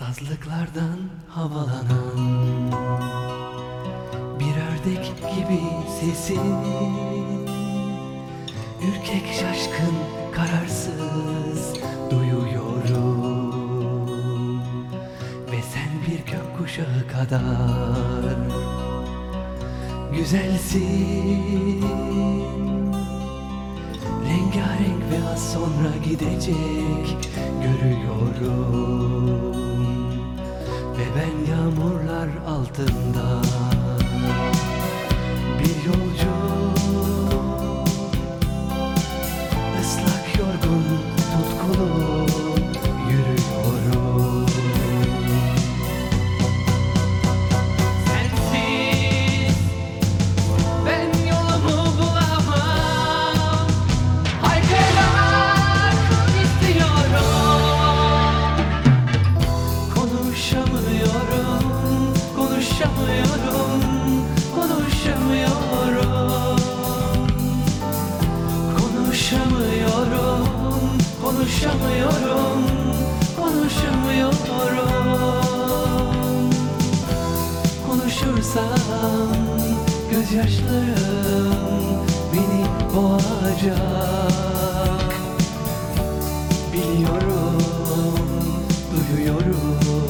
Sazlıklardan havalanan Bir ördek gibi sesin Ürkek şaşkın kararsız duyuyorum. Ve sen bir gökkuşağı kadar Güzelsin. Rengarenk ve az sonra gidecek görüyorum Ve ben yağmurlar altında bir yolcu Islak yorgun tutkulu gözyaşlarım beni boğacak. Biliyorum, duyuyorum,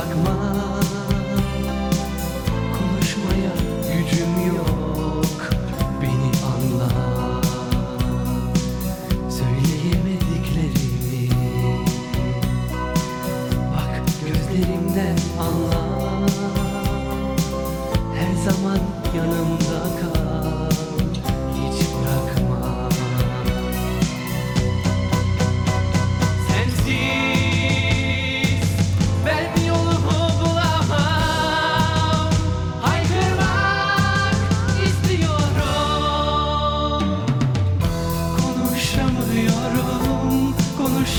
like mine.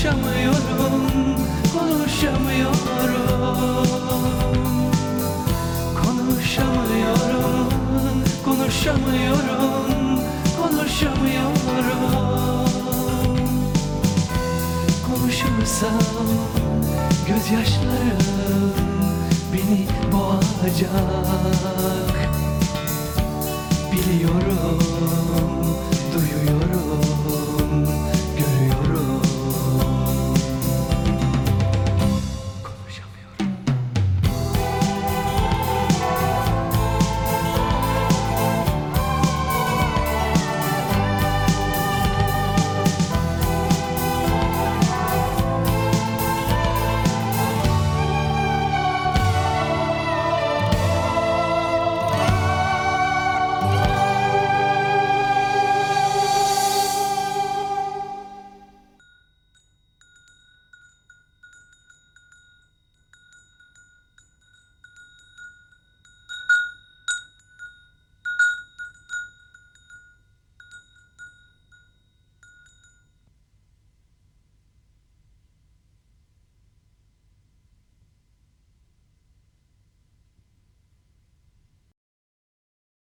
konuşamıyorum konuşamıyorum konuşamıyorum konuşamıyorum. Konuşamıyorum konuşursam gözyaşlarım beni boğacak. Biliyorum.